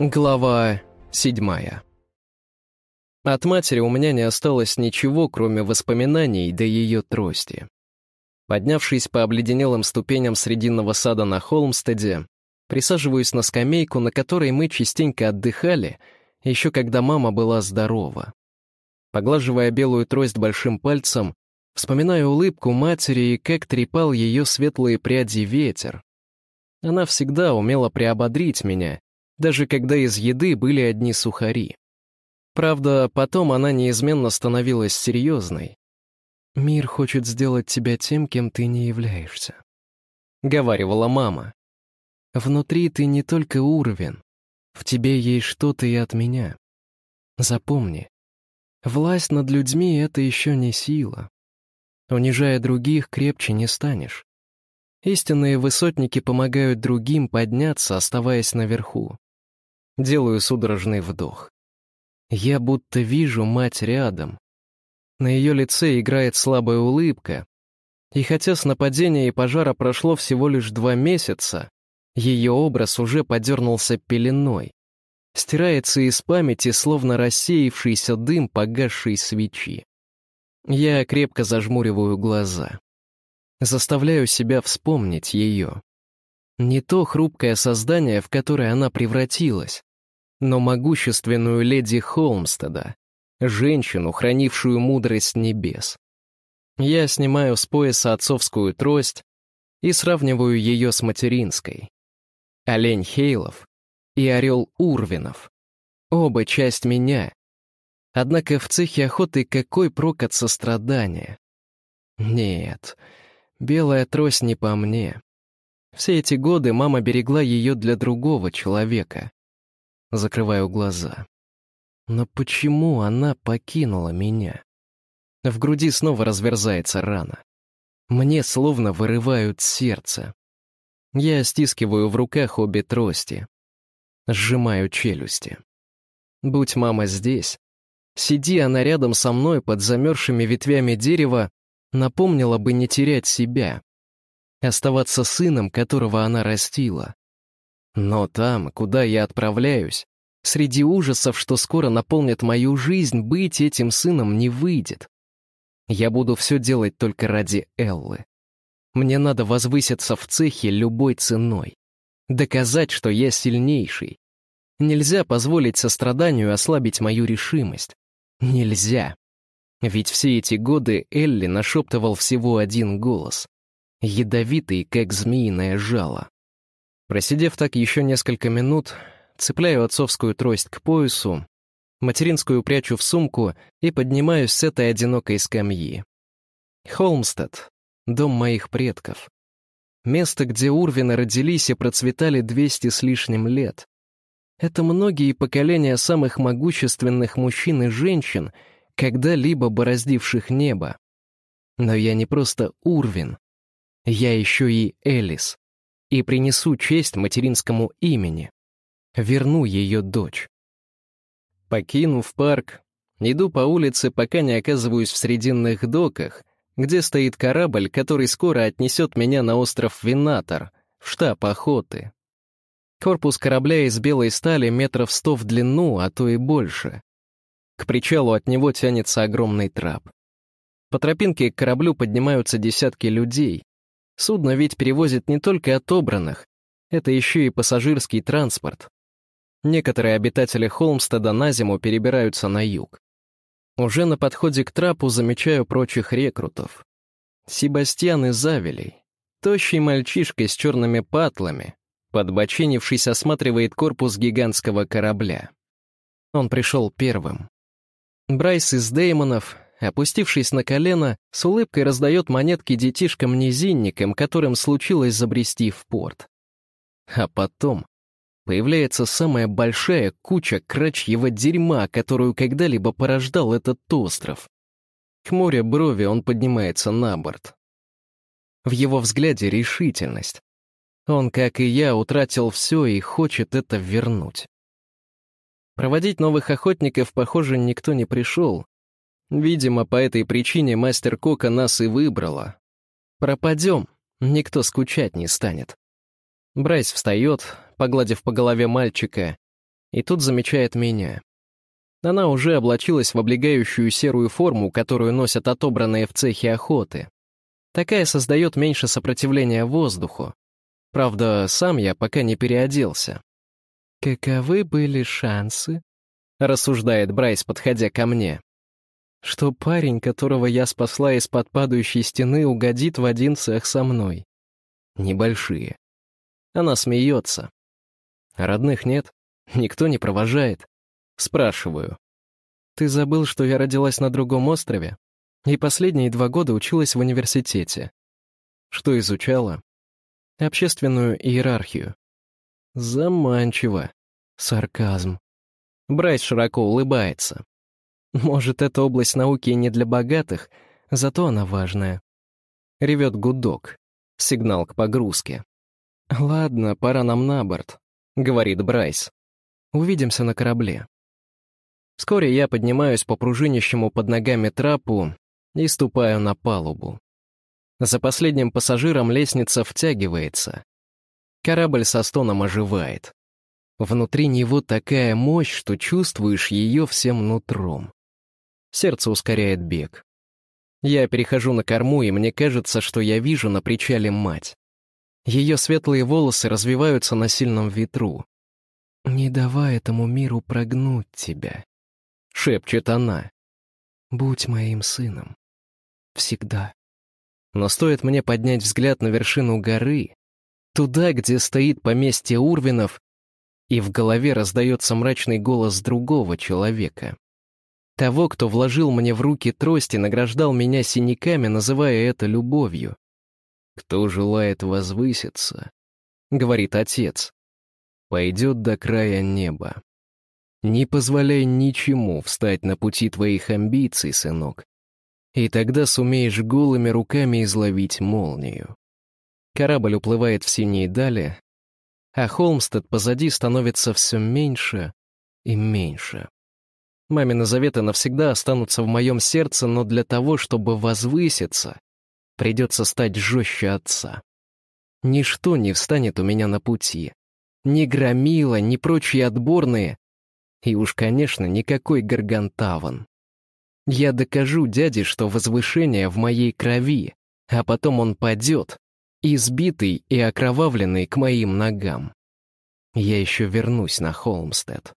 Глава седьмая. От матери у меня не осталось ничего, кроме воспоминаний до ее трости. Поднявшись по обледенелым ступеням срединного сада на Холмстеде, присаживаюсь на скамейку, на которой мы частенько отдыхали, еще когда мама была здорова. Поглаживая белую трость большим пальцем, вспоминаю улыбку матери и как трепал ее светлые пряди ветер. Она всегда умела приободрить меня, даже когда из еды были одни сухари. Правда, потом она неизменно становилась серьезной. «Мир хочет сделать тебя тем, кем ты не являешься», — говаривала мама. «Внутри ты не только уровень, в тебе есть что-то и от меня. Запомни, власть над людьми — это еще не сила. Унижая других, крепче не станешь. Истинные высотники помогают другим подняться, оставаясь наверху. Делаю судорожный вдох. Я будто вижу мать рядом. На ее лице играет слабая улыбка. И хотя с нападения и пожара прошло всего лишь два месяца, ее образ уже подернулся пеленой. Стирается из памяти, словно рассеявшийся дым погасшей свечи. Я крепко зажмуриваю глаза. Заставляю себя вспомнить ее. Не то хрупкое создание, в которое она превратилась, но могущественную леди Холмстеда, женщину, хранившую мудрость небес. Я снимаю с пояса отцовскую трость и сравниваю ее с материнской. Олень Хейлов и орел Урвинов. Оба часть меня. Однако в цехе охоты какой прок от сострадания? Нет, белая трость не по мне. Все эти годы мама берегла ее для другого человека. Закрываю глаза. Но почему она покинула меня? В груди снова разверзается рана. Мне словно вырывают сердце. Я стискиваю в руках обе трости. Сжимаю челюсти. Будь мама здесь, сиди она рядом со мной под замерзшими ветвями дерева, напомнила бы не терять себя, оставаться сыном, которого она растила. Но там, куда я отправляюсь, среди ужасов, что скоро наполнят мою жизнь, быть этим сыном не выйдет. Я буду все делать только ради Эллы. Мне надо возвыситься в цехе любой ценой. Доказать, что я сильнейший. Нельзя позволить состраданию ослабить мою решимость. Нельзя. Ведь все эти годы Элли нашептывал всего один голос. Ядовитый, как змеиное жало. Просидев так еще несколько минут, цепляю отцовскую трость к поясу, материнскую прячу в сумку и поднимаюсь с этой одинокой скамьи. Холмстед — дом моих предков. Место, где Урвины родились и процветали 200 с лишним лет. Это многие поколения самых могущественных мужчин и женщин, когда-либо бороздивших небо. Но я не просто Урвин. Я еще и Элис. И принесу честь материнскому имени. Верну ее дочь. Покинув парк, иду по улице, пока не оказываюсь в срединных доках, где стоит корабль, который скоро отнесет меня на остров Винатор, в штаб охоты. Корпус корабля из белой стали метров сто в длину, а то и больше. К причалу от него тянется огромный трап. По тропинке к кораблю поднимаются десятки людей. Судно ведь перевозит не только отобранных, это еще и пассажирский транспорт. Некоторые обитатели Холмстеда на зиму перебираются на юг. Уже на подходе к трапу замечаю прочих рекрутов. Себастьян из Авелей, тощий мальчишка с черными патлами, подбоченившись, осматривает корпус гигантского корабля. Он пришел первым. Брайс из Деймонов, опустившись на колено, с улыбкой раздает монетки детишкам-низинникам, которым случилось забрести в порт. А потом появляется самая большая куча крачьего дерьма, которую когда-либо порождал этот остров. Хмуря брови, он поднимается на борт. В его взгляде решительность. Он, как и я, утратил все и хочет это вернуть. Проводить новых охотников, похоже, никто не пришел. Видимо, по этой причине мастер Кока нас и выбрала. Пропадем, никто скучать не станет. Брайс встает, погладив по голове мальчика, И тут замечает меня. Она уже облачилась в облегающую серую форму, которую носят отобранные в цехе охоты. Такая создает меньше сопротивления воздуху. Правда, сам я пока не переоделся. «Каковы были шансы?» — рассуждает Брайс, подходя ко мне. «Что парень, которого я спасла из-под падающей стены, угодит в один цех со мной?» «Небольшие». Она смеется. Родных нет, никто не провожает. Спрашиваю. «Ты забыл, что я родилась на другом острове? И последние два года училась в университете. Что изучала? Общественную иерархию. Заманчиво. Сарказм. Брайс широко улыбается. Может, эта область науки не для богатых, зато она важная. Ревет гудок. Сигнал к погрузке. «Ладно, пора нам на борт», — говорит Брайс. «Увидимся на корабле». Вскоре я поднимаюсь по пружинящему под ногами трапу и ступаю на палубу. За последним пассажиром лестница втягивается. Корабль со стоном оживает. Внутри него такая мощь, что чувствуешь ее всем нутром. Сердце ускоряет бег. Я перехожу на корму, и мне кажется, что я вижу на причале мать. Ее светлые волосы развиваются на сильном ветру. «Не давай этому миру прогнуть тебя», — шепчет она. «Будь моим сыном. Всегда». Но стоит мне поднять взгляд на вершину горы, туда, где стоит поместье Урвинов, и в голове раздается мрачный голос другого человека. Того, кто вложил мне в руки трость и награждал меня синяками, называя это любовью. «Кто желает возвыситься», — говорит отец, — «пойдет до края неба». Не позволяй ничему встать на пути твоих амбиций, сынок. И тогда сумеешь голыми руками изловить молнию. Корабль уплывает в синие дали, а Холмстед позади становится все меньше и меньше. Мамины заветы навсегда останутся в моем сердце, но для того, чтобы возвыситься, придется стать жестче отца. Ничто не встанет у меня на пути. Ни громила, ни прочие отборные, и уж, конечно, никакой Гаргантаван. Я докажу дяде, что возвышение в моей крови, а потом он падет, избитый и окровавленный к моим ногам. Я еще вернусь на Холмстед.